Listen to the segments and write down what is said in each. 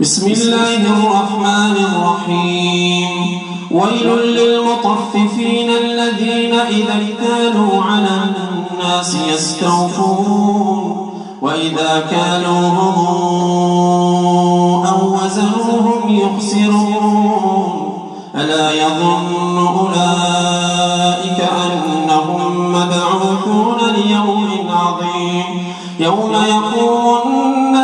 بسم الله الرحمن الرحيم. ويل للمطففين الذين إذا اكتالوا على الناس يستوفون. وإذا كالوهم أو وزنوهم يخسرون. ألا يظن أولئك أنهم مبعوثون ليوم عظيم. يوم يقوم الناس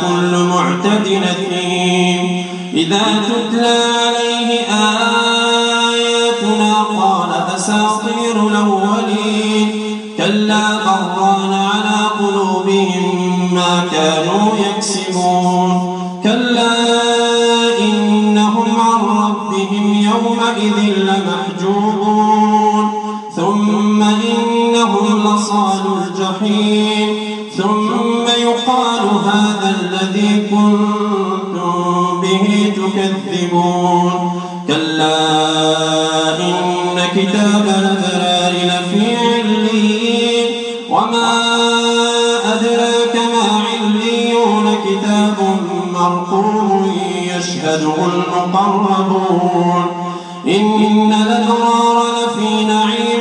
كل معتد نثيم إذا تتلى عليه آياتنا قال أساطير الأولين. كلا بران على قلوبهم ما كانوا يكسبون. كلا إنهم عن ربهم يومئذ لمحجوبون. ثم إنهم لصال الجحيم. ثم الذي كنتم به تكذبون. كلا إن كتاب الأبرار لفي عليين. وما أدراك ما عليون. كتاب مرقوم يشهده المقربون. إن الأبرار لفي نعيم.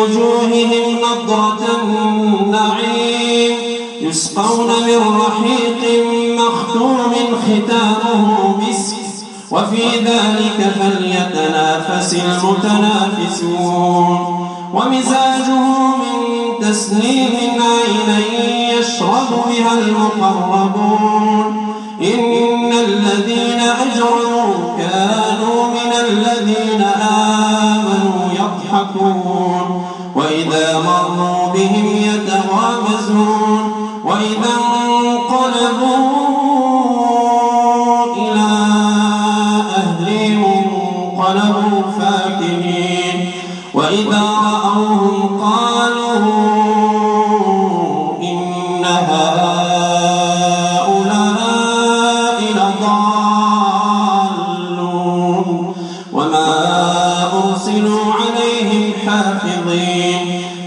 وجوههم نضرة النعيم يسقون من رحيق مختوم ختامه مسك وفي ذلك فليتنافس المتنافسون. ومزاجه من تسليم عينا يشرب بها المقربون. إن الذين أجرموا كانوا من الذين آمنوا يضحكون. وإذا مروا بهم يتغامزون وإذا انقلبوا إلى أهلهم انقلبوا فاكهين وإذا رأوهم قالوا إن هؤلاء لضالون وما أرسلوا عليهم حافظين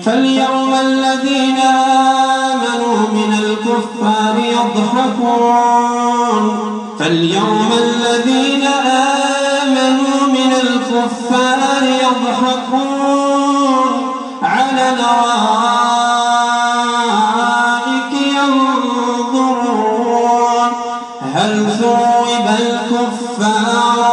فاليوم الذين آمنوا من الكفار يضحكون. فاليوم الذين آمنوا من الكفار يضحكون. على الأرائك ينظرون. هل ثوب الكفار